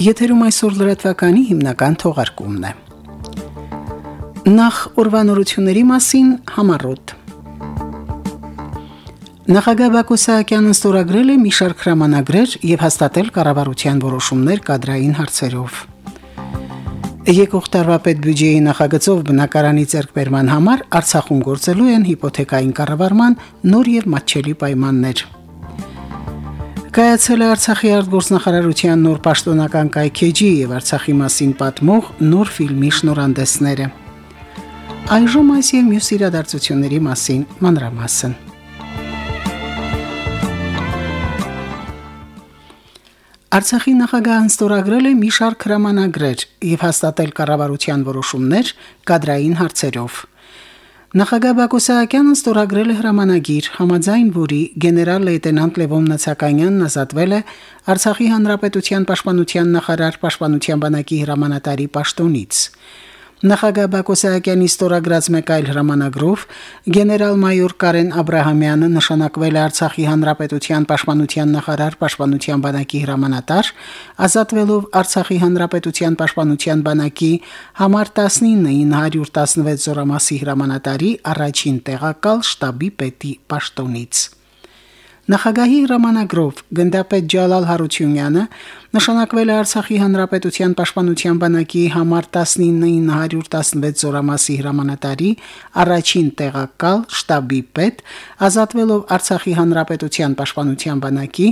Եթերում այսօր լրատվականի հիմնական թողարկումն է։ Նախ ուրվանորությունների մասին համառոտ։ Նախագահ Բակո Սահակյանն ստորագրել է մի շարք հրամանագրեր եւ հաստատել կառավարության որոշումներ կադրային հարցերով։ Եկող տարվա պետբյուջեի նախագծով բնակարանի ձեռքբերման համար Արցախում գործելու են հիպոթեկային կառավարման նոր եւ մատչելի պայմաններ։ Կայացել է Արցախի արտգործնախարարության նոր պաշտոնական կայքեջի եւ Արցախի մասին պատմող նոր ֆիլմի շնորհանդեսները։ Այժմ այս եւ մյուս իրադարձությունների մասին մանրամասն։ Արցախի նախագահն ստորագրել է մի շարք հրամանագրեր եւ հաստատել կառավարության որոշումներ կադրային հարցերով։ Նախագահ Բակո Սահակյանն ստորագրել է հրամանագիր, համաձայն որի գեներալ լեյտենանտ Լևոն Նացականյանն ազատվել է Արցախի հանրապետության պաշտպանության նախարար պաշտպանության բանակի հրամանատարի պաշտոնից։ Նախագահ Բակո Սահակյանի ստորագրած մեկ այլ հրամանագրով գեներալ-մայոր Կարեն Աբ รา համյանը նշանակվել է Արցախի հանրապետության պաշտպանության նախարար պաշտպանության բանակի հրամանատար, ազատվելով Արցախի հանրապետության պաշտպանության բանակի համար 19916 զորամասի հրամանատարի առաջին տեղակալ շտաբի պետի պաշտոնից։ Նախագահի հրամանագրով գնդապետ Ջալալ Հարությունյանը նշանակվել է Արցախի հանրապետության պաշտպանության բանակի համար 19916 զորամասի հրամանատարի առաջին տեղակալ շտաբի պետ, ազատվելով Արցախի հանրապետության պաշտպանության բանակի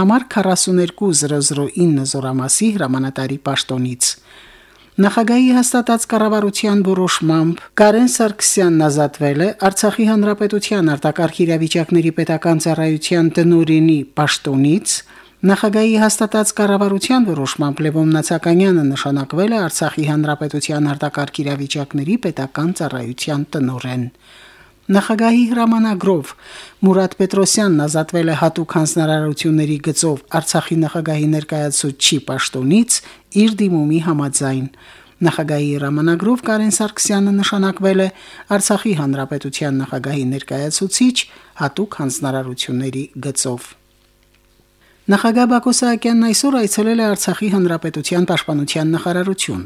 համար 42009 զորամասի հրամանատարի պաշտոնից։ Նախագահի հաստատած կառավարության որոշմամբ Կարեն Սարգսյանն ազատվել է Արցախի հանրապետության արտակարգ իրավիճակների պետական ծառայության տնօրենի պաշտոնից, Նախագահի հաստատած կառավարության որոշմամբ Լևոն Նացականյանը նշանակվել է Արցախի հանրապետության արտակարգ իրավիճակների պետական ծառայության տնօրեն։ Նախագահի հրամանագրով Մուրադ Պետրոսյանն ազատվել է հատուկ հանձնարարությունների գծով Արցախի նախագահի ներկայացուցչի պաշտոնից իր դիմումի համաձայն։ Նախագահի հրամանագրով Կարեն Սարգսյանը նշանակվել է Արցախի հանրապետության նախագահի ներկայացուցիչ հատուկ հանձնարարությունների գծով։ Նախագահ Բակո Սահակյանն այսօր այցելել է Արցախի հանրապետության պաշտպանության նախարարություն։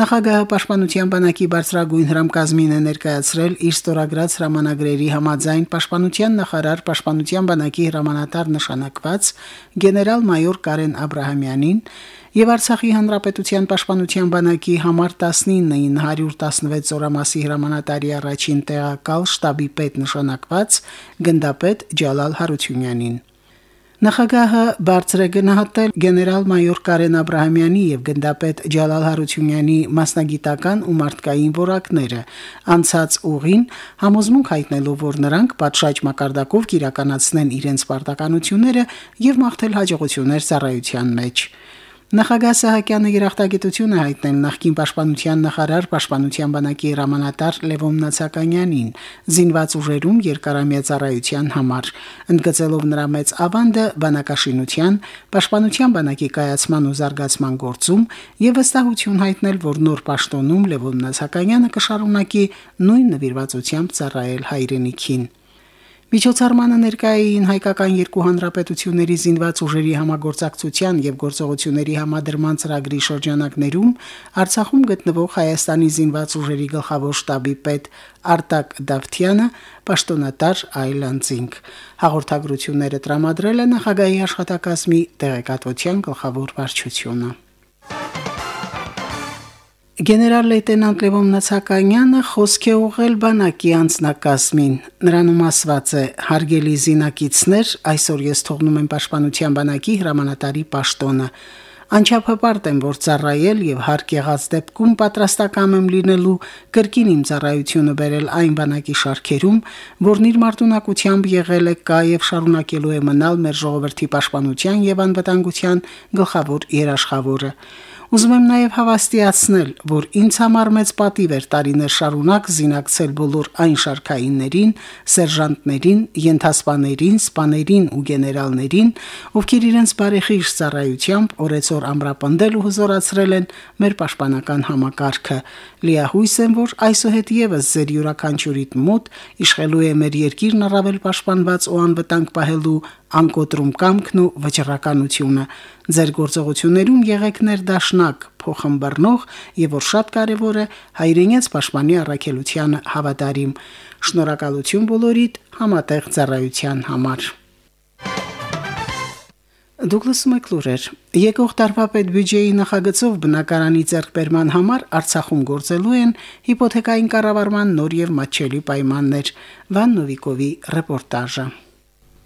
Նախագահը Պաշտպանության բանակի բարձրագույն հրամկազմին է ներկայացրել իր ստորագրած հրամանագրերի համաձայն Պաշտպանության նախարար Պաշտպանության բանակի հրամանատար նշանակված գեներալ-մայոր Կարեն Աբ รา համյանին եւ Արցախի հանրապետության Պաշտպանության բանակի համար 19916 զորամասի հրամանատարի առաջին տեղակալ շտաբի պետ նշանակված գնդապետ Ջալալ Հարությունյանին։ Նախագահը բարձր է գնահատել գեներալ-մայոր Կարեն Աբ รา համյանի եւ գնդապետ Ջալալ Հարությունյանի մասնագիտական ու մարդկային որակները, անցած ուղին համոզմունք հայտնելով, որ նրանք պատշաճ մակարդակով կիրականացնեն իրենց պարտականությունները եւ մաղթել հաջողություններ ծառայության մեջ։ Նախագահ Սահակյանը երախտագիտություն է հայտնել նախկին պաշտպանության նախարար պաշտպանության բանակի հրամանատար Լևոն Նացականյանին զինված ուժերում երկարամյա ծառայության համար, ընդգծելով նրա մեծ ավանդը բանակաշինության, պաշտպանության բանակի կայացման ու զարգացման գործում եւ վստահություն հայտնել, որ նոր պաշտոնում Լևոն Նացականյանը կշարունակի նույն նվիրվածությամբ ծառայել հայրենիքին։ Միջոցառմանը ներկայային հայկական երկու հանրապետությունների զինված ուժերի համագործակցության եւ գործողությունների համադրման ծրագրի շրջանակներում Արցախում գտնվող Հայաստանի զինված ուժերի գլխավոր շտաբի պետ Արտակ Դավթյանը պաշտոնատար Այլանդզինգ հաղորդագրությունները տրամադրել է նախագահի աշխատակազմի տեղեկատվության գլխավոր վարչությունը Գեներալ լեյտենանտ Լևոն Նացականյանը խոսք է ուղղել բանակի անձնակազմին։ Նրանում ասված է. «Հարգելի զինակիցներ, այսօր ես թողնում եմ Պաշտպանության բանակի հրամանատարի պաշտոնը։ Անչափահարտ եմ, որ ծառայել եւ հարկ եղած դեպքում պատրաստակամ եմ լինելու կրկին իմ ծառայությունը բերել այն բանակի շարքերում, որն իր մարտունակությամբ եղել է կա եւ շարունակելու է մնալ մեր ժողովրդի պաշտպանության եւ անվտանգության գլխավոր երաշխավորը։ Ուզում եմ նաև հավաստիացնել, որ ինձ համար մեծ պատիվ էր տարիներ շարունակ զինակցել բոլոր այն շարքայիններին, սերժանտներին, ենթասպաներին, սպաներին ու գեներալներին, ովքեր իրենց բարեխիղճ ծառայությամբ օրեցօր ամրապնդել ու հզորացրել են մեր պաշտպանական համակարգը։ Լիահույս եմ, որ այսուհետ եւս ձեր յուրաքանչյուրիդ մոտ իշխելու է մեր երկիրն առավել պաշտպանված ու անվտանգ պահելու անկոտրում կամքն ու վճռականությունը։ Ձեր գործողություններում եղեք ներդաշնակ, փոխհմբռնող եւ որ շատ կարեւոր է հայրենից պաշտպանի առաքելությանը հավատարիմ։ Շնորհակալություն բոլորիդ համատեղ ծառայության համար։ Դուգլաս Մակլուրեր Եկող տարվա պետբյուջեի նախագծով բնակարանի ձեռքբերման համար Արցախում գործելու են հիպոթեկային կառավարման նոր եւ մատչելի պայմաններ։ Վան Նովիկովի ռեպորտաժը։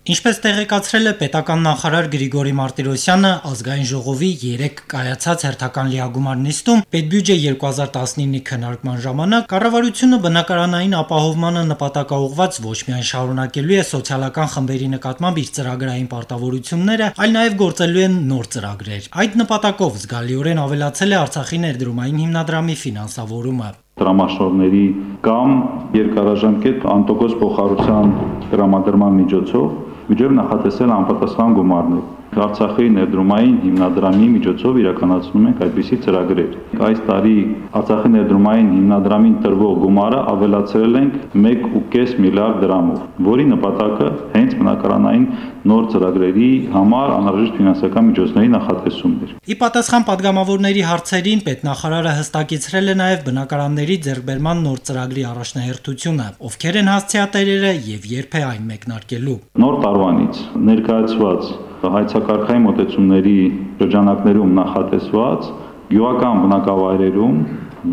Ինչպես տեղեկացրել է պետական նախարար Գրիգորի Մարտիրոսյանը, ազգային ժողովի 3 կայացած հերթական լիագումար նիստում պետբյուջե 2019-ի քննարկման ժամանակ կառավարությունը բնակարանային ապահովմանը նպատակաուղված ոչ միայն շարունակելու է սոցիալական խմբերի նկատմամբ իր ծրագրային պարտավորությունները, այլ նաև գործելու են նոր ծրագրեր։ Այդ նպատակով զգալիորեն ավելացել է Արցախի ներդրումային հիմնադրամի ֆինանսավորումը դրամաշնորհների կամ երկարաժամկետ անտոկոս փոխառության դրամադրման միջոցով Միջև նախատեսել անպատասխան գումարներ։ Արցախի ներդրումային հիմնադրամի միջոցով իրականացնում ենք այդպիսի ծրագրեր։ Այս տարի Արցախի ներդրումային հիմնադրամին տրվող գումարը ավելացրել ենք 1.5 միլիարդ դրամով, որի նպատակը հենց բնակարանային նոր ծրագրերի համար անհրաժեշտ ֆինանսական միջոցների նախատեսումն էր։ Ի պատասխան падգամավորների հարցերին պետնախարարը հստակիցրել է նաև բնակարանների ձեռբերման նոր ծրագրի առաջնահերթությունը, ովքեր են հասցեատերերը եւ երբ է այն մեկնարկելու։ Նոր տարվանից ներկայացված հայցակարգային մոտեցումների շրջանակներում նախատեսված գյուղական բնակավայրերում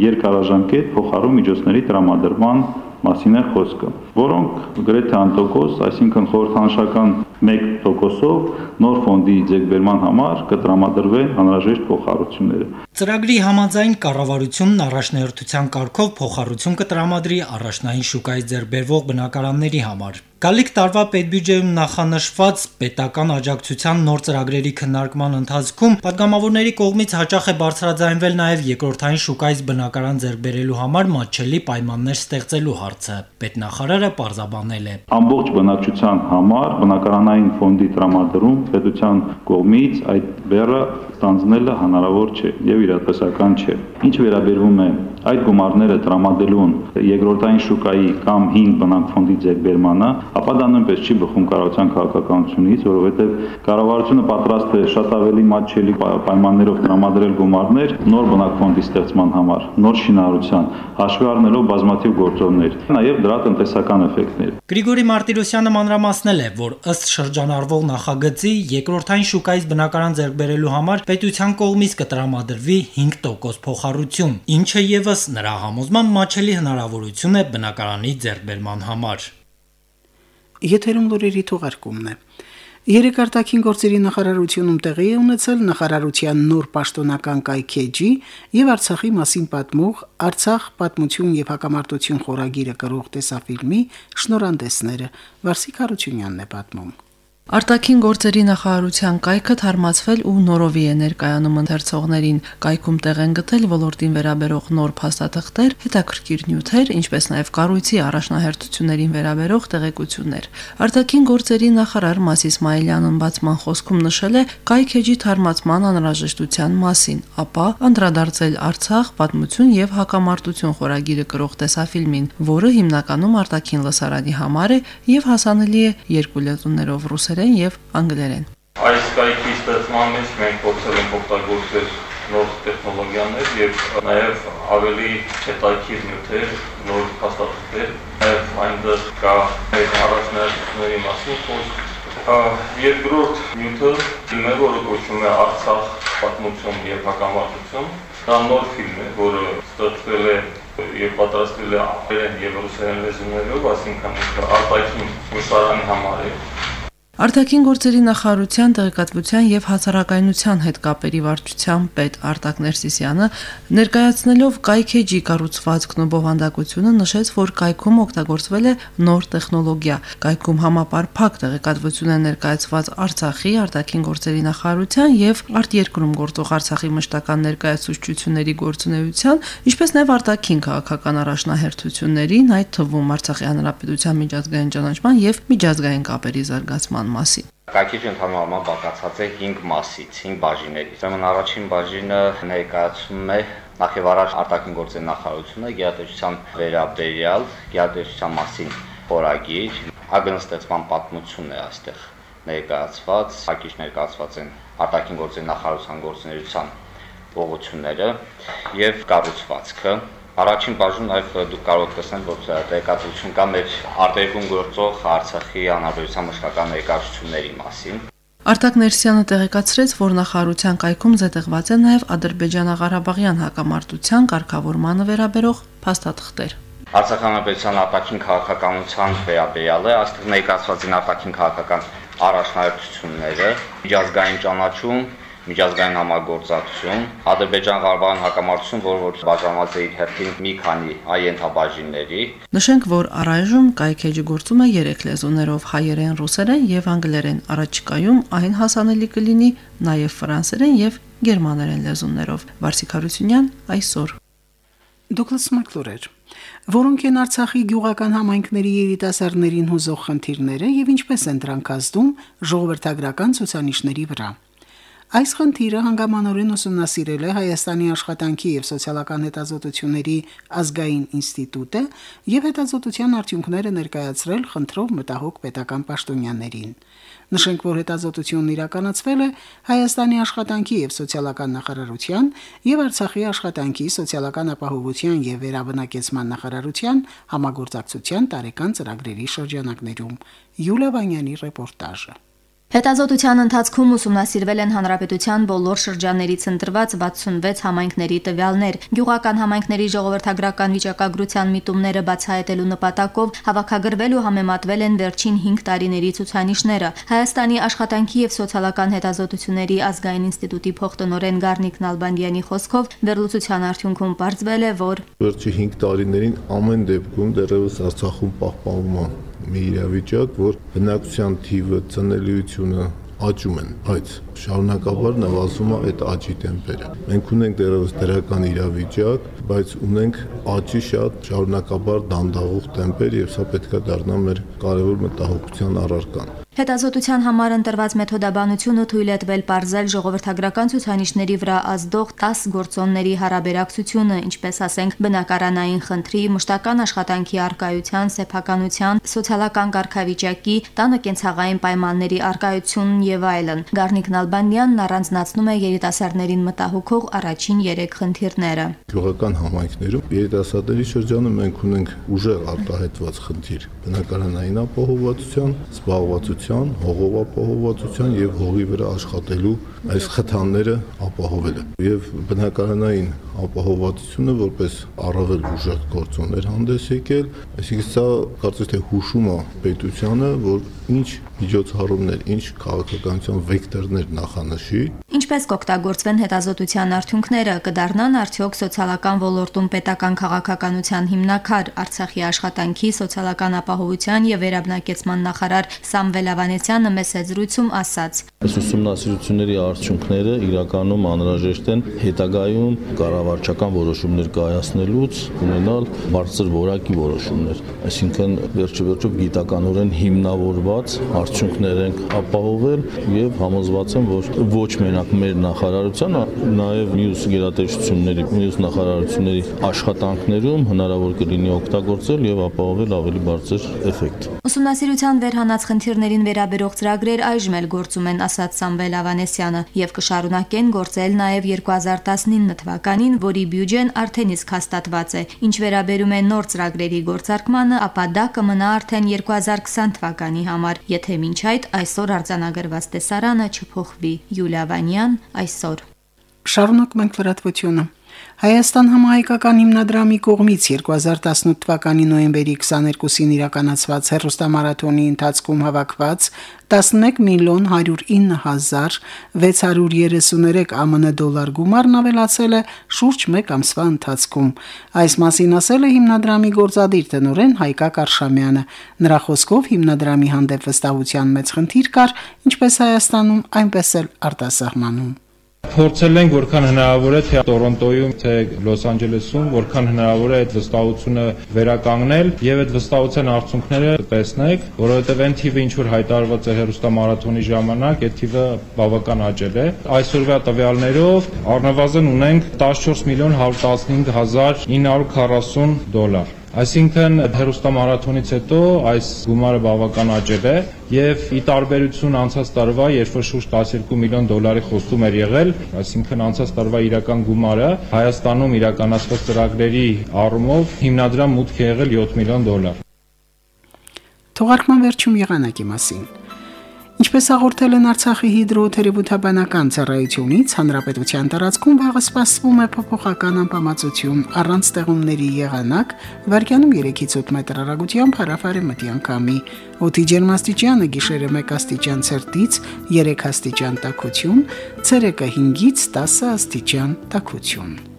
երկարաժամկետ փոխարու միջոցների տրամադրման մասին է խոսքը, որոնք գրեթե անտոկոս, այսինքն խորհրդանշական 1%-ով նոր ֆոնդի ձեռքբերման համար կտրամադրվեն անհրաժեշտ փոխառությունները։ Ծրագրի համաձայն կառավարությունն առաջնահերթության կարգով փոխառություն կտրամադրի առաջնային շուկայից ձեռբերվող բնակարանների համար։ Գալիք տարվա պետբյուջեում նախանշված պետական աջակցության նոր ծրագրերի քննարկման ընթացքում падգամավորների կողմից հաճախ է բարձրաձայնվել նաև երկրորդային շուկայից բնակարան ձեռբերելու համար մատչելի պայմաններ ստեղծելու հարցը։ Պետնախարարը պարզաբանել է. Ամբողջ բնակչության համար բնակարանային ֆոնդի տրամադրում պետության կողմից այդ բեռը ստանձնելը հնարավոր չէ եւ իրատեսական չէ։ Ինչ վերաբերվում է այդ գումարները տրամադրելուն երկրորդային շուկայի կամ 5 բնակ ֆոնդի ձեռբերմանը, ապա դա նույնպես չի բխում կառավարության քաղաքականությունից, որովհետեւ կառավարությունը պատրաստ է շատ ավելի մատչելի պայմաններով տրամադրել գումարներ նոր բնակ ֆոնդի ստեղծման համար, նոր շինարարության, հաշվի առնելով բազմաթիվ գործոններ, նաեւ դրա տնտեսական էֆեկտներ։ Գրիգորի Մարտիրոսյանը մանրամասնել է, որ ըստ շրջանառվող նախագծի երկրորդային շուկայից բնակարան ձեռքբերելու համար պետության կողմից կտրամադրվի 5% փոխառություն, ինչը եւս նրա համոզման մաչելի հնարավորություն է բնակարանի ձեռքբերման համար։ Եթերում լուրերի թողարկումն է։ Երեք արտաքին գործերի նախարարությունում տեղի է ունեցել նախարարության նոր պաշտոնական կայքեջի եւ Արցախի մասին պատմող Արցախ պատմություն եւ հակամարտություն խորագիրը կրող տեսաֆիլմի շնորհանդեսները Վարսիկ Հարությունյանն է պատմում։ Արտաքին գործերի նախարարության կայքը թարմացվել ու նորովի է ներկայանում ընթերցողներին։ Կայքում տեղ են գտել ոլորտին վերաբերող նոր փաստաթղթեր, հետաքրքիր նյութեր, ինչպես նաև կառույցի առաջնահերթություններին վերաբերող տեղեկություններ։ Արտաքին գործերի նախարար Մաս Իսմայելյանն բացման խոսքում նշել է կայքեջի թարմացման անհրաժեշտության մասին, ապա անդրադարձել Արցախ պատմություն եւ հակամարտություն խորագիրը կրող տեսաֆիլմին, որը հիմնականում արտաքին լսարանի համար է եւ հասանելի է երկու լեզուներով ռուսերեն ռուսերեն եւ անգլերեն։ Այս կայքի ստեղծման մեջ մենք փորձել ենք օգտագործել նոր տեխնոլոգիաներ եւ նաեւ ավելի հետաքրքիր նյութեր, նոր փաստաթղթեր, նաեւ այնտեղ կա առաջնահերթությունների մասին խոսք։ Երկրորդ նյութը ֆիլմը, որը կոչվում է Արցախ պատմություն եւ հակամարտություն, դա նոր ֆիլմ է, որը ստեղծվել է եւ պատրաստվել է անգլերեն եւ ռուսերեն լեզուներով, այսինքն արտաքին ուսարանի համար է Արտաքին գործերի նախարարության տեղեկատվության եւ հասարակայնության հետ կապերի վարչության պետ Արտակ Ներսիսյանը ներկայացնելով կայքեջի կառուցվածքն ու բովանդակությունը նշեց, որ կայքում օգտագործվել է նոր տեխնոլոգիա։ Կայքում համապարփակ տեղեկատվություն է ներկայացված Արցախի արտաքին գործերի նախարարության եւ արտերկրում գործող Արցախի մշտական ներկայացուցչությունների գործունեության, ինչպես նաեւ արտաքին քաղաքական առաջնահերթություններին, այդ թվում Արցախի հանրապետության միջազգային ճանաչման եւ միջազգային կապերի զարգացման ստեղծման մասին։ Կայքիջը ընդհանրապես բաղկացած է 5 մասից, 5 բաժիններից։ Ուրեմն առաջին բաժինը ներկայացնում է նախ եւ առաջ արտաքին գործերի նախարարությունը գերատեսչության վերաբերյալ գերատեսչության մասին խորագիր, ագնստեցման պատմությունն է այստեղ ներկայացված, հակիչ ներկայացված են արտաքին գործերի նախարարության գործունեության ուղղությունները եւ կառուցվածքը Առաջին բաժնում նաև դուք կարող եք տեսնել, որ տեղեկատվություն կա մեր արտերկում գործող Արցախի անհրաժեշտության մշտական ներկայացությունների մասին։ Արտակ Ներսյանը տեղեկացրեց, որ նախարարության կայքում զետեղված է նաև Ադրբեջանա-Ղարաբաղյան հակամարտության կարգավորմանը վերաբերող փաստաթղթեր։ Արցախանապետության արտաքին քաղաքականության վերաբերյալ է, այստեղ ներկայացված են արտաքին քաղաքական առաջնահերթությունները, միջազգային ճանաչում, միջազգային համագործակցություն, Ադրբեջան-Ղարաբաղյան հակամարտություն, որը որ բաժանված է իր հերթին մի քանի այենթաբաժինների։ Նշենք, որ առայժմ կայքեջը գործում է 3 լեզուներով՝ հայերեն, ռուսերեն եւ անգլերեն։ Առաջիկայում այն հասանելի կլինի նաեւ ֆրանսերեն եւ գերմաներեն լեզուներով։ Վարսիկ Հարությունյան այսօր Դուգլաս Մակլուրեր որոնք են Արցախի գյուղական համայնքների երիտասարդներին հուզող խնդիրները եւ ինչպես են դրանք ազդում ժողովրդագրական ցուցանիշների վրա։ Այս խնդիրը հանգամանորեն ուսումնասիրել է Հայաստանի աշխատանքի եւ սոցիալական հետազոտությունների ազգային ինստիտուտը եւ հետազոտության արդյունքները ներկայացրել խնդրով մտահոգ պետական պաշտոնյաներին։ Նշենք, որ հետազոտությունն իրականացվել է Հայաստանի աշխատանքի եւ սոցիալական նախարարության եւ Արցախի աշխատանքի, սոցիալական ապահովության եւ վերաբնակեցման նախարարության համագործակցության տարեկան ծրագրերի շրջանակներում։ Յուլիա Վանյանի ռեպորտաժը։ Հետազոտության ընթացքում ուսումնասիրվել են հանրապետության բոլոր շրջաններից ընտրված 66 համայնքների տվյալներ։ Գյուղական համայնքների ժողովրդագրական վիճակագրության միտումները բացահայտելու նպատակով հավաքագրվել ու համեմատվել են վերջին 5 տարիների ցուցանիշները։ Հայաստանի աշխատանքի եւ սոցիալական հետազոտությունների ազգային ինստիտուտի փոխտնօրեն Գառնիկ Նալբանդյանի խոսքով վերլուծության արդյունքում ողջվել է, որ վերջի 5 տարիներին ամեն դեպքում դեռևս Արցախում պահպանվում մի իրավիճակ, որ բնակության թիվը, ծնելիությունը աճում են, բայց շարունակաբար նվազում է այդ աճի տեմպերը։ Մենք ունենք դեռևս դրական իրավիճակ, բայց ունենք աճի շատ շարունակաբար դանդաղող տեմպեր եւ սա պետք է դառնա մեր կարևոր մտահոգության առարկան։ Հետազոտության համար ընտրված մեթոդաբանությունը թույլ է տվել ողրզել ժողովրդագրական ցուցանիշների վրա ազդող 10 գործոնների հարաբերակցությունը, ինչպես ասենք բնակարանային խնդրի, մշտական աշխատանքի արկայության, սեփականության, սոցիալական կարգավիճակի, տանը կենցաղային պայմանների արկայությունն եւ այլն։ Գառնիկ Նալբանդյանն առանձնացնում է երիտասարդներին մտահոգող առաջին 3 խնդիրները։ Գյուղական համայնքներում երիտասարդների շրջանում մենք ունենք ուժեղ արտահայտված խնդիր. Բնակարանային ապահովվածության, զբաղվածության ապահովվածության, հողովապահովվածության եւ հողի վրա աշխատելու այս խթանները ապահովելը եւ բնակարանային ապահովվածությունը որպես առավել ուժեղ գործոններ հանդես եկել, այսինքն սա կարծես թե հուշում է պետությանը, որ ինչ միջոցառումներ, ինչ քաղաքականության վեկտորներ նախանշի։ Ինչպես կօգտագործվեն հետազոտության արդյունքները, կդառնան արդյոք սոցիալական ոլորտում պետական քաղաքականության հիմնակար Արցախի աշխատանքի, սոցիալական ապահովության եւ վերաբնակեցման նախարար Սամվել Ավանեսյանը մեծ զրույցում ասաց. Ուսումնասիրությունների արդյունքները իրականում անհրաժեշտ են հետագայում կառավարչական որոշումներ կայացնելուց ունենալ բարձր որակի որոշումներ, այսինքն վերջը վերջով գիտականորեն հիմնավորված արդյունքներ ենք ապահովել եւ համոզված եմ, որ ոչ մենակ մեր նախարարությանը, նաեւ մյուս գերատեսչությունների, մյուս նախարարությունների աշխատանքներում հնարավոր կլինի օգտագործել եւ ապահովել ավելի բարձր էֆեկտ։ Ուսումնասիրության վերհանած խնդիրներին վերաբերող ծրագրեր այժմ էլ գործում են, ասաց Սամվել Ավանեսյանը, եւ կշարունակեն գործել նաեւ 2019 թվականին, որի բյուջեն արդեն իսկ հաստատված է։ Ինչ վերաբերում է նոր ծրագրերի գործարկմանը, ապա դա կմնա արդեն 2020 թվականի համար, եթե մինչ այդ այսօր արձանագրված տեսարանը չփոխվի։ Յուլիա Վանյան այսօր Շարունակում ենք լրատվությունը։ Հայաստան համահայկական հիմնադրամի կողմից 2018 թվականի նոյեմբերի 22-ին իրականացված հերոստամարաթոնի ընթացքում հավաքված 11 միլիոն 109 հազար 633 ԱՄՆ դոլար գումարն ավելացել է շուրջ 1 ամսվա ընթացքում։ Այս մասին ասել է հիմնադրամի գործադիր տնօրեն Հայկակ Արշամյանը։ Նրա խոսքով հիմնադրամի հանդեպ վստահության մեծ խնդիր կար ինչպես Հայաստանում, այնպես էլ արտասահմանում։ Փորձել ենք որքան հնարավոր է թե Տորոնտոյում, թե Լոս Անջելեսում, որքան հնարավոր է այդ վստահությունը վերականգնել եւ այդ վստահության արդյունքները տեսնեք, որովհետեւ այն թիվը ինչ որ հայտարարված է հերոստամարաթոնի ժամանակ, այդ թիվը բավական աճել է։ Այսօրվա տվյալներով առնվազն ունենք 14 միլիոն 115 հազար 940 դոլար Այսինքն հերոստամարաթոնից հետո այս գումարը բավական աճել է եւ ի տարբերություն անցած տարվա, երբ որ շուրջ 12 միլիոն դոլարի խոստում էր եղել, այսինքն անցած տարվա իրական գումարը Հայաստանում իրականացված ծրագրերի առումով հիմնադրամ մուտք է եղել 7 միլիոն դոլար։ Թողարկման վերջում եղանակի մասին։ Ինչպես հաղորդել են Արցախի հիդրոթերապևտաբանական ծառայությունից, հանրապետության տարածքում վաղը սպասվում է փոփոխական անբավարարություն առանց ստեղումների եղանակ, վարկյանում 3-ից 8 մետր հեռագությամբ հարավարի մտյան կամի։ Օդի ջերմաստիճանը գիշերը 1 աստիճան ցերտից 3 աստիճան տաքություն, ցերեկը 5-ից 10 աստիճան տաքություն։